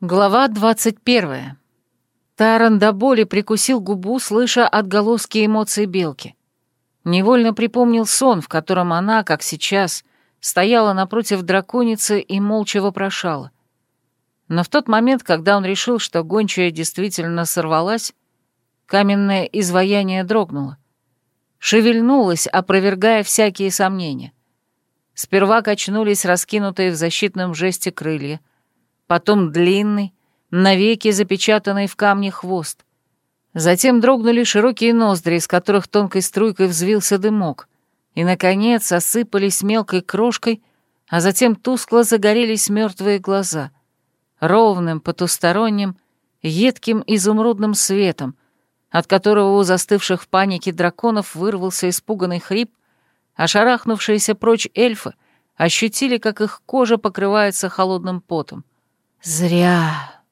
Глава двадцать первая. Таран до боли прикусил губу, слыша отголоски эмоций белки. Невольно припомнил сон, в котором она, как сейчас, стояла напротив драконицы и молча вопрошала. Но в тот момент, когда он решил, что гончая действительно сорвалась, каменное изваяние дрогнуло. Шевельнулось, опровергая всякие сомнения. Сперва качнулись раскинутые в защитном жесте крылья, потом длинный, навеки запечатанный в камне хвост. Затем дрогнули широкие ноздри, из которых тонкой струйкой взвился дымок, и, наконец, осыпались мелкой крошкой, а затем тускло загорелись мертвые глаза, ровным, потусторонним, едким изумрудным светом, от которого у застывших в панике драконов вырвался испуганный хрип, а шарахнувшиеся прочь эльфы ощутили, как их кожа покрывается холодным потом. «Зря!»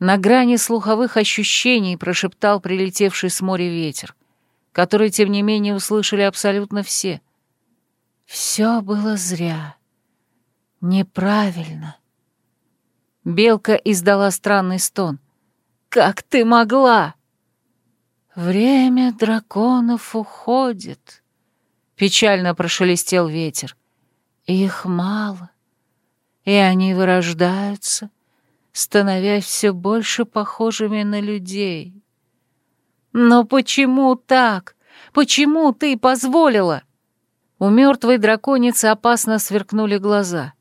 На грани слуховых ощущений прошептал прилетевший с моря ветер, который, тем не менее, услышали абсолютно все. Все было зря. Неправильно. Белка издала странный стон. «Как ты могла?» «Время драконов уходит», — печально прошелестел ветер. «Их мало и они вырождаются, становясь все больше похожими на людей. Но почему так? Почему ты позволила? У мертвой драконицы опасно сверкнули глаза.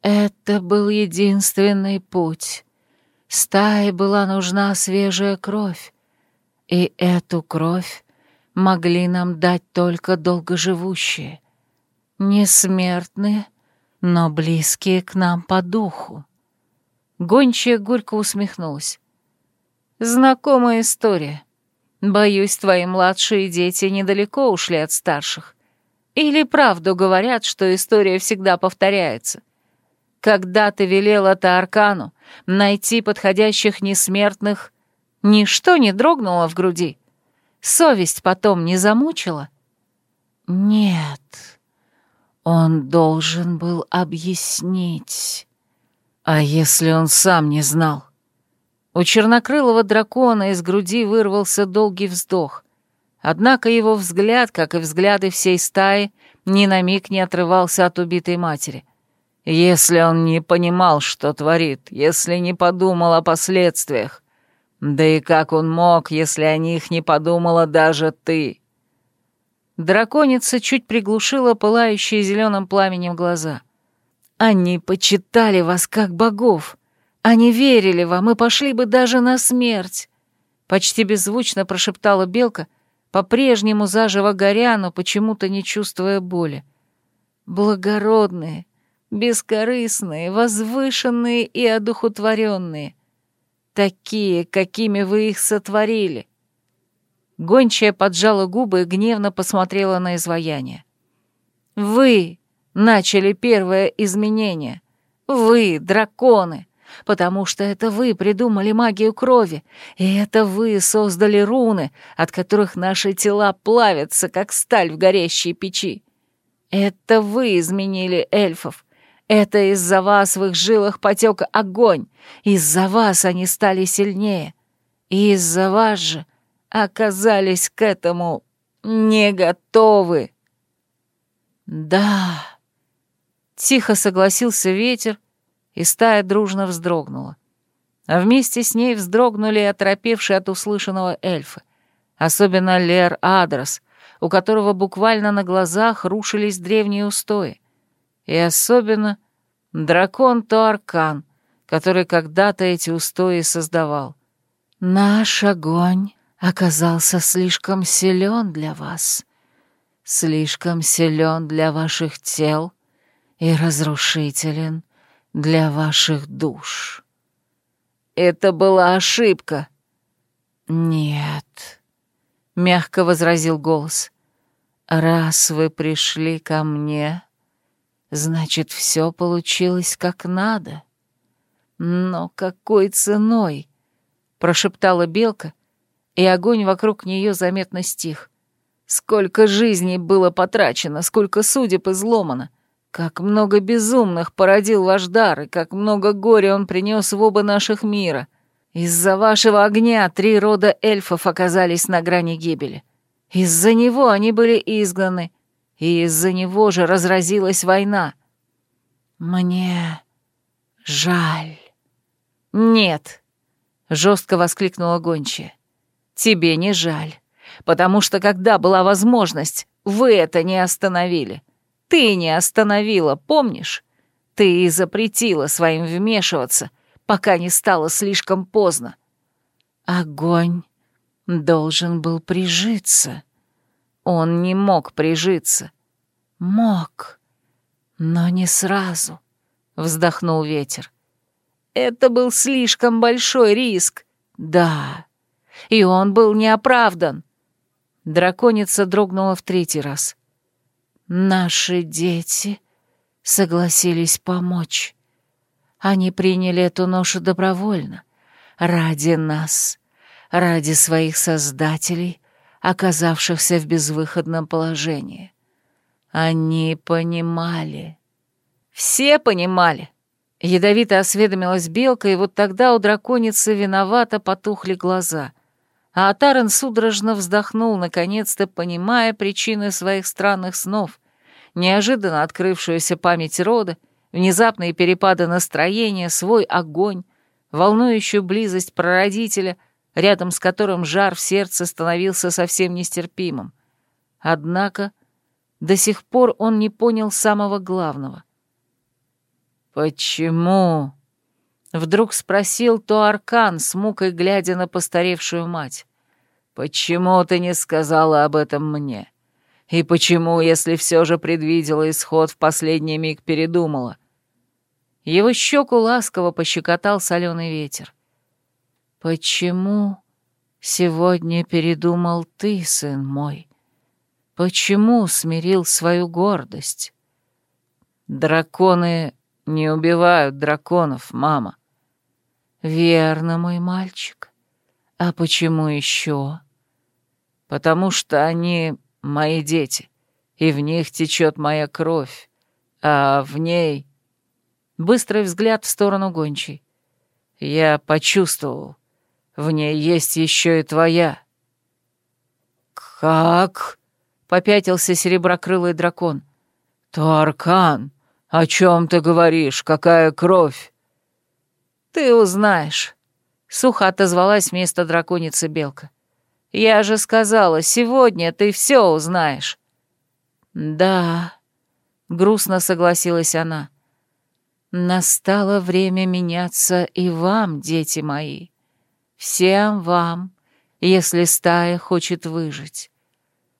Это был единственный путь. Стае была нужна свежая кровь, и эту кровь могли нам дать только долгоживущие. Несмертные, но близкие к нам по духу. Гончая горько усмехнулась. Знакомая история. Боюсь, твои младшие дети недалеко ушли от старших. Или правду говорят, что история всегда повторяется. Когда ты велела Тааркану найти подходящих несмертных, ничто не дрогнуло в груди. Совесть потом не замучила? Нет, он должен был объяснить. А если он сам не знал? У чернокрылого дракона из груди вырвался долгий вздох. Однако его взгляд, как и взгляды всей стаи, ни на миг не отрывался от убитой матери. Если он не понимал, что творит, если не подумал о последствиях, да и как он мог, если о них не подумала даже ты? Драконица чуть приглушила пылающие зеленым пламенем глаза. «Они почитали вас как богов. Они верили вам и пошли бы даже на смерть!» Почти беззвучно прошептала белка, по-прежнему заживо горя, но почему-то не чувствуя боли. «Благородные, бескорыстные, возвышенные и одухотворенные. Такие, какими вы их сотворили. Гончая поджала губы и гневно посмотрела на изваяние. «Вы начали первое изменение. Вы, драконы, потому что это вы придумали магию крови, и это вы создали руны, от которых наши тела плавятся, как сталь в горящей печи. Это вы изменили эльфов. Это из-за вас в их жилах потек огонь. Из-за вас они стали сильнее. И из-за вас же оказались к этому не готовы. Да, тихо согласился ветер, и стая дружно вздрогнула. А вместе с ней вздрогнули и оторопевшие от услышанного эльфы, особенно Лер Адрос, у которого буквально на глазах рушились древние устои, и особенно дракон Туаркан, который когда-то эти устои создавал. «Наш огонь оказался слишком силен для вас, слишком силен для ваших тел и разрушителен для ваших душ. Это была ошибка. Нет, мягко возразил голос. Раз вы пришли ко мне, значит, все получилось как надо. Но какой ценой? прошептала белка, и огонь вокруг нее заметно стих. Сколько жизней было потрачено, сколько судеб изломано. Как много безумных породил ваш дар, и как много горя он принес в оба наших мира. Из-за вашего огня три рода эльфов оказались на грани гибели. Из-за него они были изгнаны, и из-за него же разразилась война. Мне жаль. Нет, жестко воскликнула гончая. Тебе не жаль, потому что когда была возможность, вы это не остановили. Ты не остановила, помнишь? Ты запретила своим вмешиваться, пока не стало слишком поздно. Огонь должен был прижиться. Он не мог прижиться. Мог, но не сразу, — вздохнул ветер. Это был слишком большой риск. Да, и он был неоправдан. Драконица дрогнула в третий раз. Наши дети согласились помочь. Они приняли эту ношу добровольно, ради нас, ради своих создателей, оказавшихся в безвыходном положении. Они понимали. Все понимали. Ядовито осведомилась белка, и вот тогда у драконицы виновато потухли глаза — а Атарен судорожно вздохнул, наконец-то понимая причины своих странных снов, неожиданно открывшуюся память рода, внезапные перепады настроения, свой огонь, волнующую близость прародителя, рядом с которым жар в сердце становился совсем нестерпимым. Однако до сих пор он не понял самого главного. «Почему?» — вдруг спросил Туаркан, с мукой глядя на постаревшую мать. «Почему ты не сказала об этом мне?» И почему, если все же предвидела исход, в последний миг передумала? Его щеку ласково пощекотал соленый ветер. «Почему сегодня передумал ты, сын мой? Почему смирил свою гордость?» «Драконы не убивают драконов, мама». «Верно, мой мальчик. А почему еще?» «Потому что они мои дети, и в них течет моя кровь, а в ней...» Быстрый взгляд в сторону гончей. «Я почувствовал, в ней есть еще и твоя». «Как?» — попятился сереброкрылый дракон. «Туаркан, о чем ты говоришь? Какая кровь?» «Ты узнаешь», — сухо отозвалась вместо драконицы Белка. Я же сказала, сегодня ты все узнаешь». «Да», — грустно согласилась она. «Настало время меняться и вам, дети мои. Всем вам, если стая хочет выжить.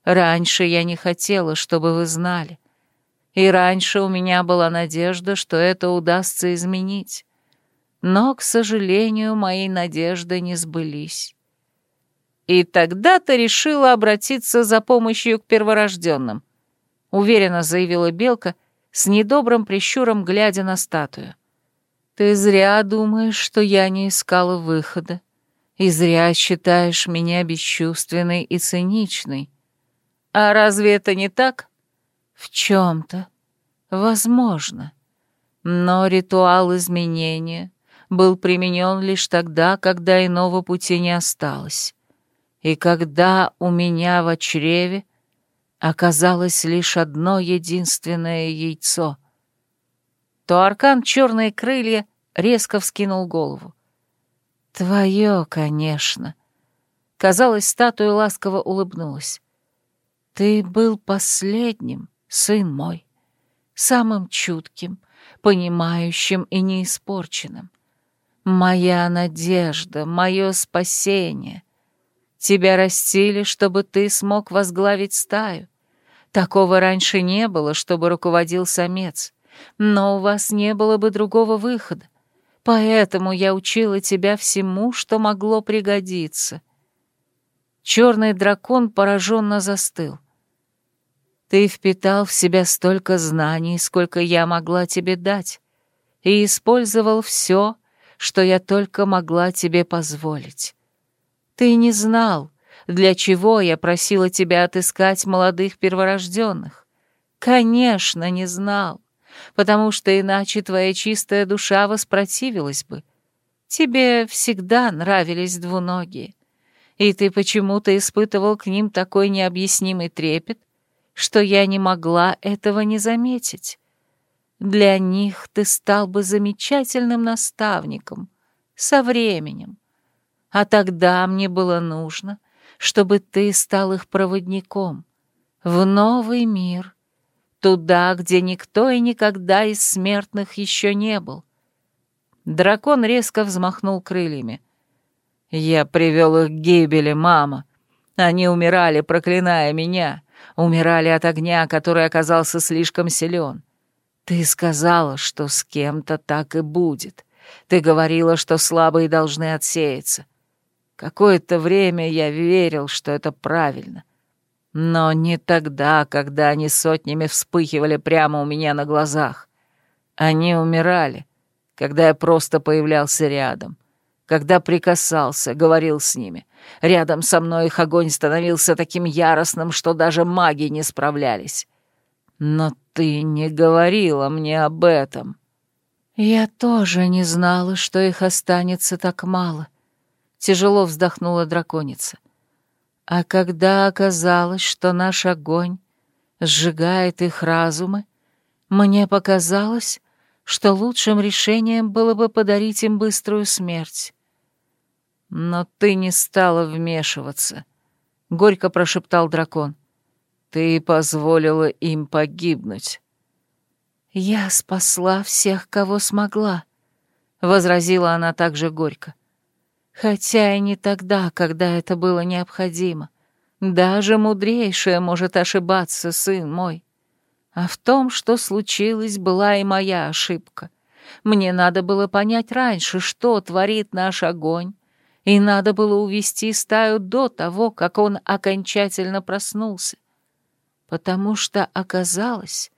Раньше я не хотела, чтобы вы знали. И раньше у меня была надежда, что это удастся изменить. Но, к сожалению, мои надежды не сбылись. И тогда ты решила обратиться за помощью к перворожденным», — уверенно заявила Белка, с недобрым прищуром глядя на статую. «Ты зря думаешь, что я не искала выхода, и зря считаешь меня бесчувственной и циничной. А разве это не так? В чем-то. Возможно. Но ритуал изменения был применен лишь тогда, когда иного пути не осталось. И когда у меня в чреве оказалось лишь одно единственное яйцо, то аркан черные крылья резко вскинул голову. «Твое, конечно». Казалось, статуя ласково улыбнулась. «Ты был последним, сын мой, самым чутким, понимающим и неиспорченным. Моя надежда, мое спасение — Тебя растили, чтобы ты смог возглавить стаю. Такого раньше не было, чтобы руководил самец. Но у вас не было бы другого выхода. Поэтому я учила тебя всему, что могло пригодиться. Черный дракон пораженно застыл. Ты впитал в себя столько знаний, сколько я могла тебе дать, и использовал все, что я только могла тебе позволить. Ты не знал, для чего я просила тебя отыскать молодых перворожденных. Конечно, не знал. потому что иначе твоя чистая душа воспротивилась бы. Тебе всегда нравились двуногие, и ты почему-то испытывал к ним такой необъяснимый трепет, что я не могла этого не заметить. Для них ты стал бы замечательным наставником со временем. А тогда мне было нужно, чтобы ты стал их проводником в новый мир, туда, где никто и никогда из смертных еще не был. Дракон резко взмахнул крыльями. «Я привел их к гибели, мама. Они умирали, проклиная меня, умирали от огня, который оказался слишком силен. Ты сказала, что с кем-то так и будет. Ты говорила, что слабые должны отсеяться. Какое-то время я верил, что это правильно. Но не тогда, когда они сотнями вспыхивали прямо у меня на глазах. Они умирали, когда я просто появлялся рядом, когда прикасался, говорил с ними. Рядом со мной их огонь становился таким яростным, что даже маги не справлялись. Но ты не говорила мне об этом. Я тоже не знала, что их останется так мало. Тяжело вздохнула драконица. А когда оказалось, что наш огонь сжигает их разумы, мне показалось, что лучшим решением было бы подарить им быструю смерть. Но ты не стала вмешиваться, — горько прошептал дракон. Ты позволила им погибнуть. Я спасла всех, кого смогла, — возразила она также горько. Хотя и не тогда, когда это было необходимо. Даже мудрейшая может ошибаться, сын мой. А в том, что случилось, была и моя ошибка. Мне надо было понять раньше, что творит наш огонь, и надо было увести стаю до того, как он окончательно проснулся потому что оказалось,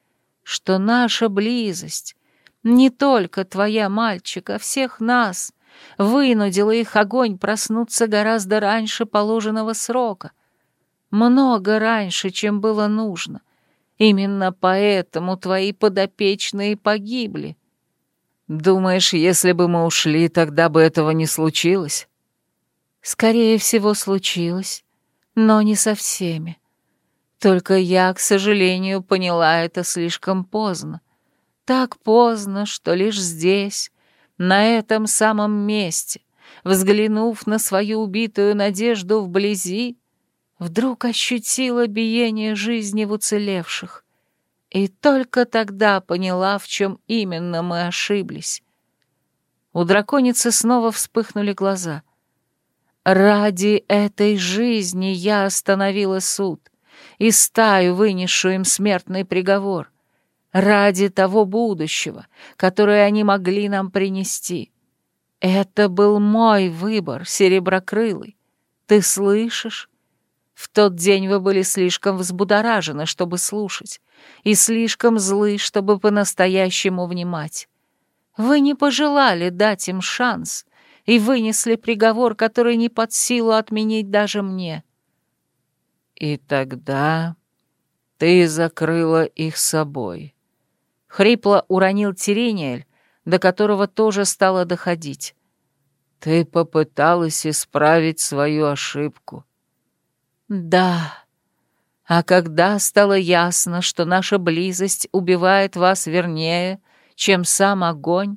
что наша близость, не только твоя, мальчик, а всех нас, вынудила их огонь проснуться гораздо раньше положенного срока, много раньше, чем было нужно. Именно поэтому твои подопечные погибли. Думаешь, если бы мы ушли, тогда бы этого не случилось? Скорее всего, случилось, но не со всеми. Только я, к сожалению, поняла это слишком поздно. Так поздно, что лишь здесь, на этом самом месте, взглянув на свою убитую надежду вблизи, вдруг ощутила биение жизни в уцелевших. И только тогда поняла, в чем именно мы ошиблись. У драконицы снова вспыхнули глаза. «Ради этой жизни я остановила суд и стаю, вынесшую им смертный приговор, ради того будущего, которое они могли нам принести. Это был мой выбор, Сереброкрылый. Ты слышишь? В тот день вы были слишком взбудоражены, чтобы слушать, и слишком злы, чтобы по-настоящему внимать. Вы не пожелали дать им шанс и вынесли приговор, который не под силу отменить даже мне. «И тогда ты закрыла их собой». Хрипло уронил Тирениэль, до которого тоже стало доходить. «Ты попыталась исправить свою ошибку». «Да. А когда стало ясно, что наша близость убивает вас вернее, чем сам огонь,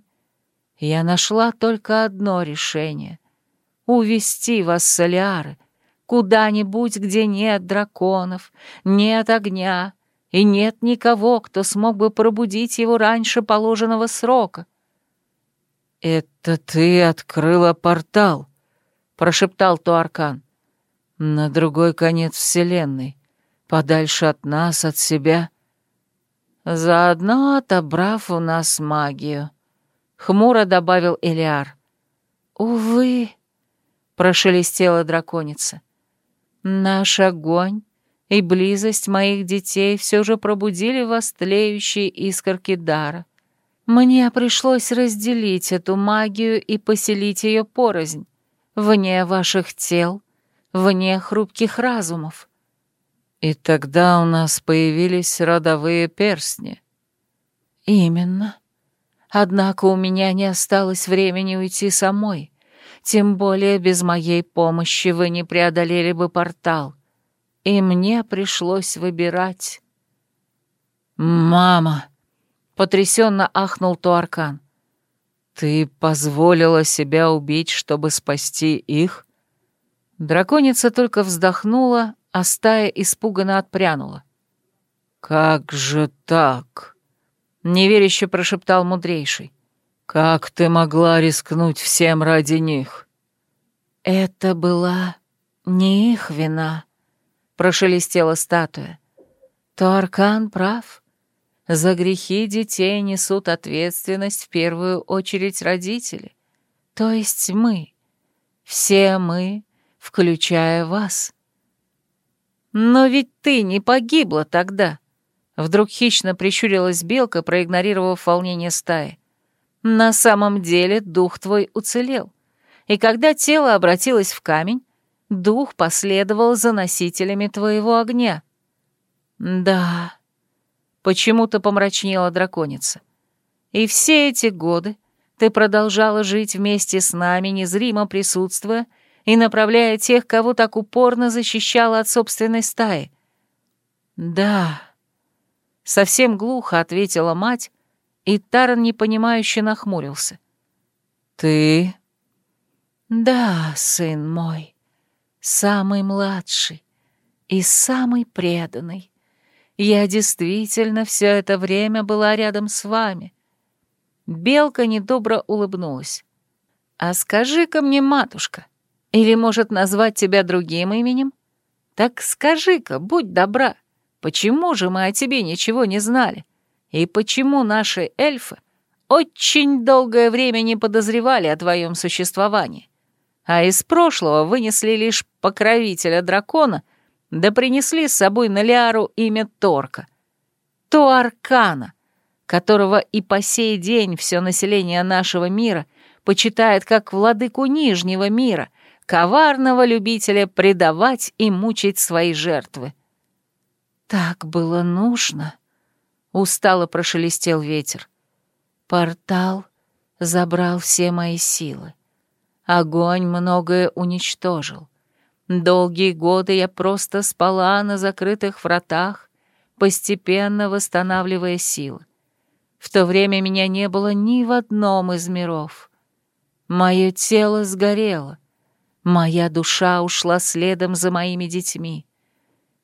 я нашла только одно решение — увести вас с Солиары, Куда-нибудь, где нет драконов, нет огня и нет никого, кто смог бы пробудить его раньше положенного срока. «Это ты открыла портал», — прошептал Туаркан. «На другой конец Вселенной, подальше от нас, от себя». «Заодно отобрав у нас магию», — хмуро добавил Элиар. «Увы», — прошелестела драконица. Наш огонь и близость моих детей все же пробудили вас тлеющие искорки дара. Мне пришлось разделить эту магию и поселить ее порознь, вне ваших тел, вне хрупких разумов. И тогда у нас появились родовые перстни. Именно. Однако у меня не осталось времени уйти самой. Тем более без моей помощи вы не преодолели бы портал. И мне пришлось выбирать. «Мама!» — потрясенно ахнул Туаркан. «Ты позволила себя убить, чтобы спасти их?» Драконица только вздохнула, а стая испуганно отпрянула. «Как же так?» — неверяще прошептал мудрейший. «Как ты могла рискнуть всем ради них?» «Это была не их вина», — прошелестела статуя. «Туаркан прав. За грехи детей несут ответственность в первую очередь родители, то есть мы. Все мы, включая вас». «Но ведь ты не погибла тогда», — вдруг хищно прищурилась белка, проигнорировав волнение стаи. На самом деле дух твой уцелел. И когда тело обратилось в камень, дух последовал за носителями твоего огня. Да, почему-то помрачнела драконица. И все эти годы ты продолжала жить вместе с нами, незримо присутствуя и направляя тех, кого так упорно защищала от собственной стаи. Да, совсем глухо ответила мать, и Таран непонимающе нахмурился. «Ты?» «Да, сын мой, самый младший и самый преданный. Я действительно все это время была рядом с вами». Белка недобро улыбнулась. «А скажи-ка мне, матушка, или, может, назвать тебя другим именем? Так скажи-ка, будь добра, почему же мы о тебе ничего не знали?» И почему наши эльфы очень долгое время не подозревали о твоем существовании, а из прошлого вынесли лишь покровителя дракона, да принесли с собой на Лиару имя Торка, Туаркана, которого и по сей день все население нашего мира почитает как владыку Нижнего мира, коварного любителя предавать и мучить свои жертвы. Так было нужно, Устало прошелестел ветер. Портал забрал все мои силы. Огонь многое уничтожил. Долгие годы я просто спала на закрытых вратах, постепенно восстанавливая силы. В то время меня не было ни в одном из миров. Мое тело сгорело, моя душа ушла следом за моими детьми.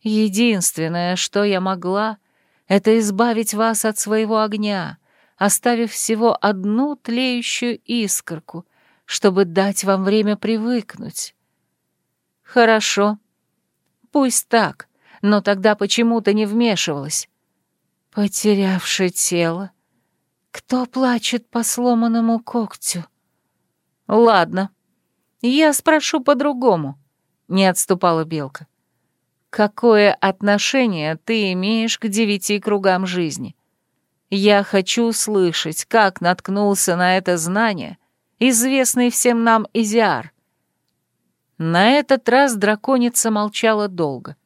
Единственное, что я могла, это избавить вас от своего огня, оставив всего одну тлеющую искорку, чтобы дать вам время привыкнуть. Хорошо. Пусть так, но тогда почему то не вмешивалась? Потерявший тело. Кто плачет по сломанному когтю? Ладно, я спрошу по-другому, не отступала Белка. Какое отношение ты имеешь к девяти кругам жизни? Я хочу слышать, как наткнулся на это знание известный всем нам Изиар. На этот раз драконица молчала долго.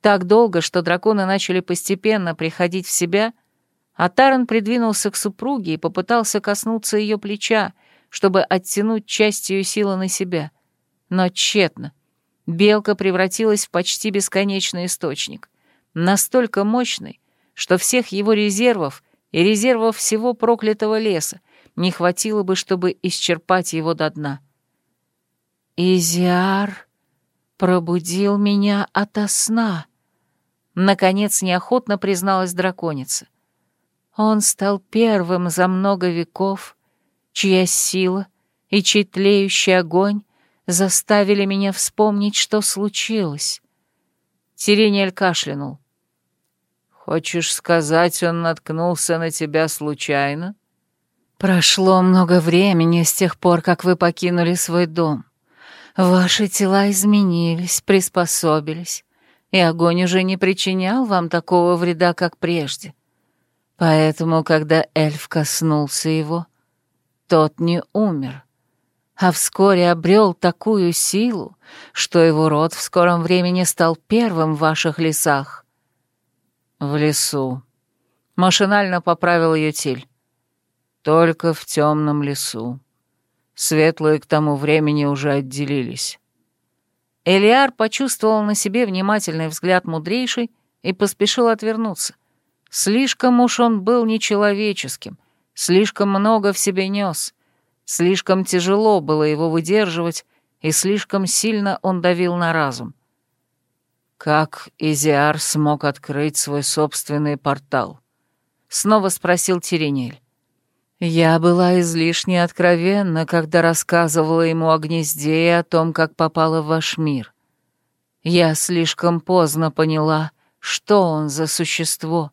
Так долго, что драконы начали постепенно приходить в себя, а Таран придвинулся к супруге и попытался коснуться ее плеча, чтобы оттянуть часть ее силы на себя. Но тщетно. Белка превратилась в почти бесконечный источник, настолько мощный, что всех его резервов и резервов всего проклятого леса не хватило бы, чтобы исчерпать его до дна. «Изиар пробудил меня ото сна», — наконец неохотно призналась драконица. «Он стал первым за много веков, чья сила и чей тлеющий огонь заставили меня вспомнить, что случилось. Тирениэль кашлянул. «Хочешь сказать, он наткнулся на тебя случайно?» «Прошло много времени с тех пор, как вы покинули свой дом. Ваши тела изменились, приспособились, и огонь уже не причинял вам такого вреда, как прежде. Поэтому, когда эльф коснулся его, тот не умер, а вскоре обрел такую силу, что его род в скором времени стал первым в ваших лесах. В лесу. Машинально поправил ее тель. Только в темном лесу. Светлые к тому времени уже отделились. Элиар почувствовал на себе внимательный взгляд мудрейший и поспешил отвернуться. Слишком уж он был нечеловеческим, слишком много в себе нес, слишком тяжело было его выдерживать, и слишком сильно он давил на разум. Как Изиар смог открыть свой собственный портал? Снова спросил Теренель. Я была излишне откровенна, когда рассказывала ему о гнезде и о том, как попала в ваш мир. Я слишком поздно поняла, что он за существо,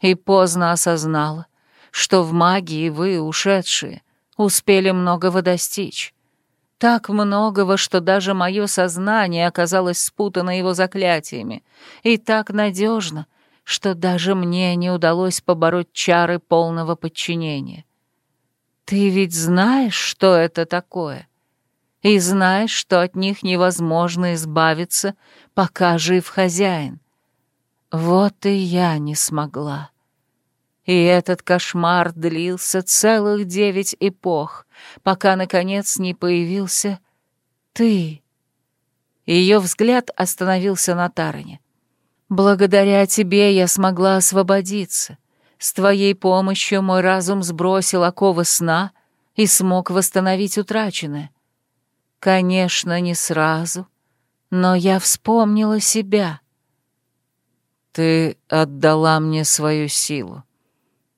и поздно осознала, что в магии вы, ушедшие, успели многого достичь. Так многого, что даже мое сознание оказалось спутано его заклятиями, и так надежно, что даже мне не удалось побороть чары полного подчинения. Ты ведь знаешь, что это такое, и знаешь, что от них невозможно избавиться, пока жив хозяин. Вот и я не смогла. И этот кошмар длился целых девять эпох, пока, наконец, не появился ты. Ее взгляд остановился на Тароне. «Благодаря тебе я смогла освободиться. С твоей помощью мой разум сбросил оковы сна и смог восстановить утраченное. Конечно, не сразу, но я вспомнила себя». «Ты отдала мне свою силу»,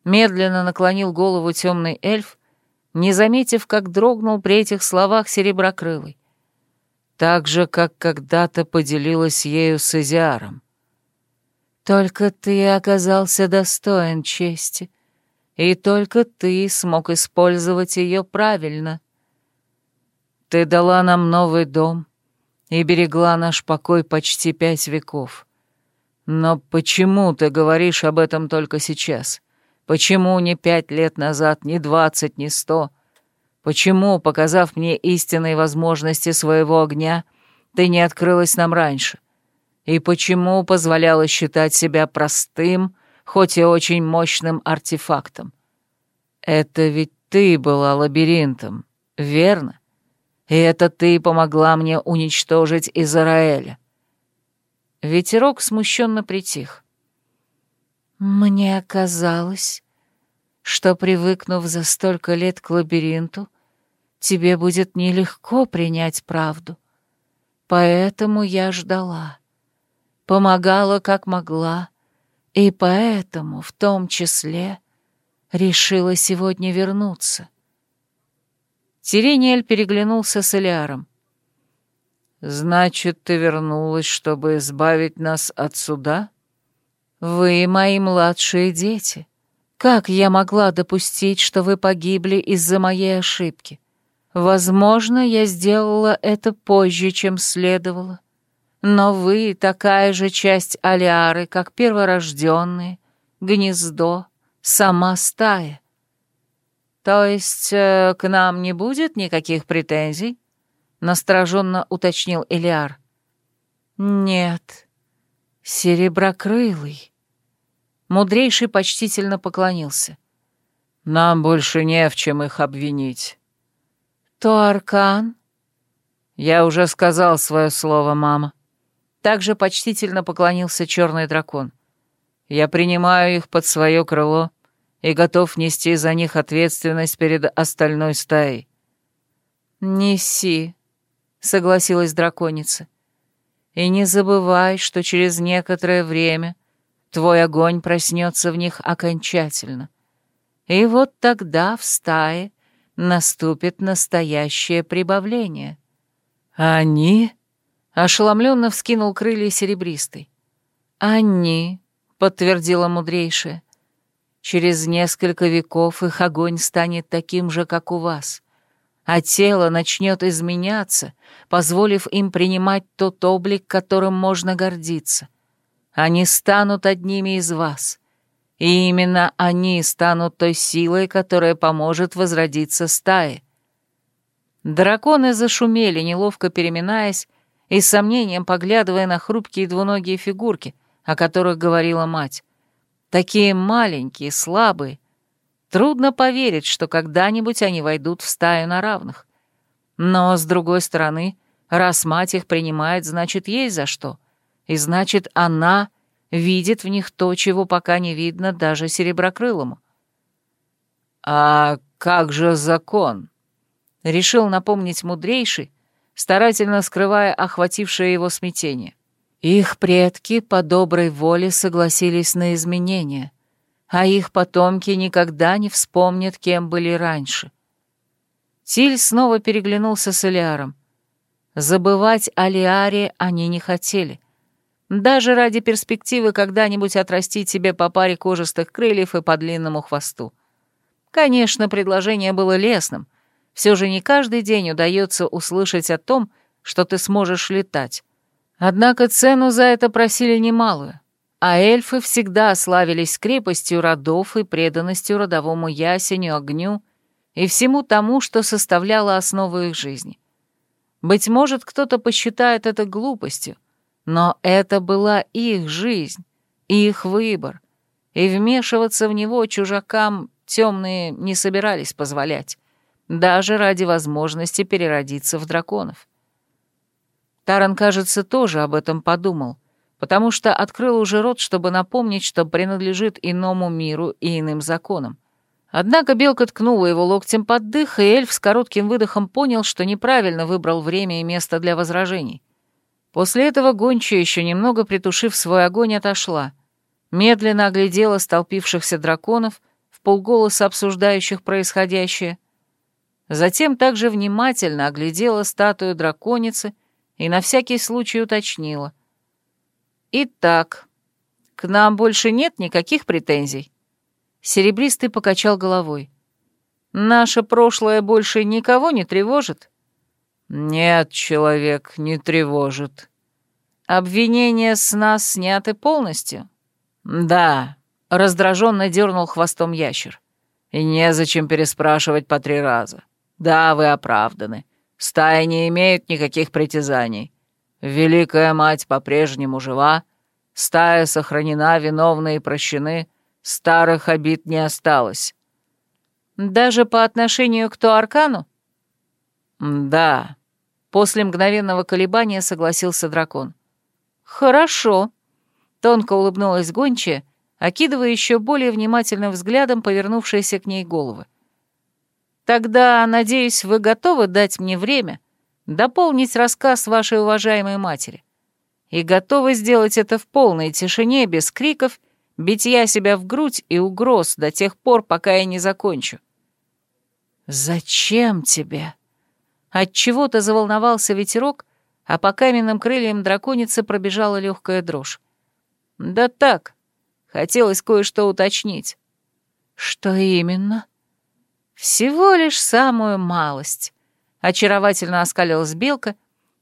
Медленно наклонил голову темный эльф, не заметив, как дрогнул при этих словах сереброкрылый. Так же, как когда-то поделилась ею с Изиаром. «Только ты оказался достоин чести, и только ты смог использовать ее правильно. Ты дала нам новый дом и берегла наш покой почти пять веков. Но почему ты говоришь об этом только сейчас?» Почему не пять лет назад, не двадцать, не сто? Почему, показав мне истинные возможности своего огня, ты не открылась нам раньше? И почему позволяла считать себя простым, хоть и очень мощным артефактом? Это ведь ты была лабиринтом, верно? И это ты помогла мне уничтожить Израиля. Ветерок смущенно притих. Мне казалось, что, привыкнув за столько лет к лабиринту, тебе будет нелегко принять правду. Поэтому я ждала, помогала как могла, и поэтому, в том числе, решила сегодня вернуться. Тирениэль переглянулся с Элиаром. «Значит, ты вернулась, чтобы избавить нас от суда?» «Вы мои младшие дети. Как я могла допустить, что вы погибли из-за моей ошибки? Возможно, я сделала это позже, чем следовало. Но вы такая же часть Алиары, как перворожденные, гнездо, сама стая. То есть э, к нам не будет никаких претензий?» — настороженно уточнил Элиар. «Нет, «Сереброкрылый». Мудрейший почтительно поклонился. «Нам больше не в чем их обвинить». «То Аркан?» «Я уже сказал свое слово, мама». Также почтительно поклонился черный дракон. «Я принимаю их под свое крыло и готов нести за них ответственность перед остальной стаей». «Неси», — согласилась драконица. И не забывай, что через некоторое время твой огонь проснется в них окончательно. И вот тогда в стае наступит настоящее прибавление. Они? Ошеломленно вскинул крылья серебристый. Они, подтвердила мудрейшая. Через несколько веков их огонь станет таким же, как у вас а тело начнет изменяться, позволив им принимать тот облик, которым можно гордиться. Они станут одними из вас, и именно они станут той силой, которая поможет возродиться стае. Драконы зашумели, неловко переминаясь и с сомнением поглядывая на хрупкие двуногие фигурки, о которых говорила мать. Такие маленькие, слабые. Трудно поверить, что когда-нибудь они войдут в стаю на равных. Но, с другой стороны, раз мать их принимает, значит, есть за что. И значит, она видит в них то, чего пока не видно даже сереброкрылому. «А как же закон?» — решил напомнить мудрейший, старательно скрывая охватившее его смятение. Их предки по доброй воле согласились на изменения, а их потомки никогда не вспомнят, кем были раньше. Тиль снова переглянулся с Элиаром. Забывать о Лиаре они не хотели. Даже ради перспективы когда-нибудь отрастить себе по паре кожистых крыльев и по длинному хвосту. Конечно, предложение было лесным. Все же не каждый день удается услышать о том, что ты сможешь летать. Однако цену за это просили немалую, а эльфы всегда славились крепостью родов и преданностью родовому ясеню, огню и всему тому, что составляло основу их жизни. Быть может, кто-то посчитает это глупостью, но это была их жизнь, их выбор, и вмешиваться в него чужакам темные не собирались позволять, даже ради возможности переродиться в драконов. Таран, кажется, тоже об этом подумал, потому что открыл уже рот, чтобы напомнить, что принадлежит иному миру и иным законам. Однако белка ткнула его локтем под дых, и эльф с коротким выдохом понял, что неправильно выбрал время и место для возражений. После этого гончая, еще немного притушив свой огонь, отошла. Медленно оглядела столпившихся драконов, в полголоса обсуждающих происходящее. Затем также внимательно оглядела статую драконицы и на всякий случай уточнила. «Итак, к нам больше нет никаких претензий?» Серебристый покачал головой. «Наше прошлое больше никого не тревожит?» «Нет, человек, не тревожит». «Обвинения с нас сняты полностью?» «Да», — раздраженно дернул хвостом ящер. «И незачем переспрашивать по три раза. Да, вы оправданы. Стаи не имеют никаких притязаний. Великая мать по-прежнему жива, стая сохранена, виновные прощены, старых обид не осталось». «Даже по отношению к Туаркану?» «Да», После мгновенного колебания согласился дракон. «Хорошо», — тонко улыбнулась гончая, окидывая еще более внимательным взглядом повернувшиеся к ней головы. «Тогда, надеюсь, вы готовы дать мне время дополнить рассказ вашей уважаемой матери и готовы сделать это в полной тишине, без криков, битья себя в грудь и угроз до тех пор, пока я не закончу». «Зачем тебе?» От чего то заволновался ветерок, а по каменным крыльям драконицы пробежала легкая дрожь. «Да так, хотелось кое-что уточнить». «Что именно?» «Всего лишь самую малость», — очаровательно оскалилась белка,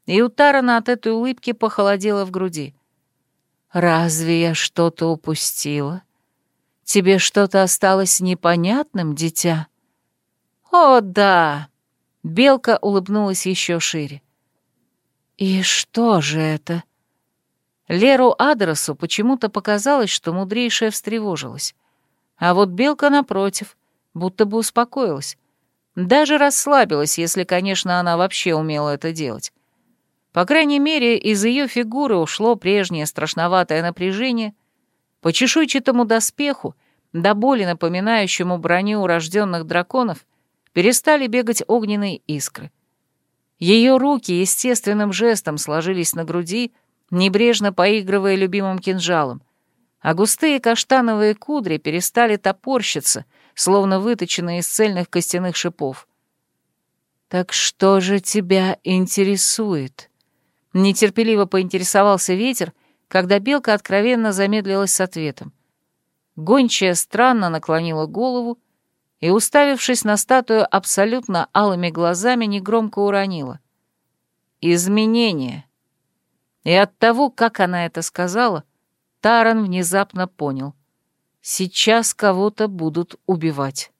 и у Тарана от этой улыбки похолодело в груди. «Разве я что-то упустила? Тебе что-то осталось непонятным, дитя?» «О, да!» Белка улыбнулась еще шире. «И что же это?» Леру Адресу почему-то показалось, что мудрейшая встревожилась. А вот Белка, напротив, будто бы успокоилась. Даже расслабилась, если, конечно, она вообще умела это делать. По крайней мере, из ее фигуры ушло прежнее страшноватое напряжение. По чешуйчатому доспеху, до боли напоминающему броню урожденных драконов, перестали бегать огненные искры. Ее руки естественным жестом сложились на груди, небрежно поигрывая любимым кинжалом, а густые каштановые кудри перестали топорщиться, словно выточенные из цельных костяных шипов. «Так что же тебя интересует?» Нетерпеливо поинтересовался ветер, когда белка откровенно замедлилась с ответом. Гончая странно наклонила голову, и, уставившись на статую абсолютно алыми глазами, негромко уронила. «Изменение». И от того, как она это сказала, Таран внезапно понял. Сейчас кого-то будут убивать.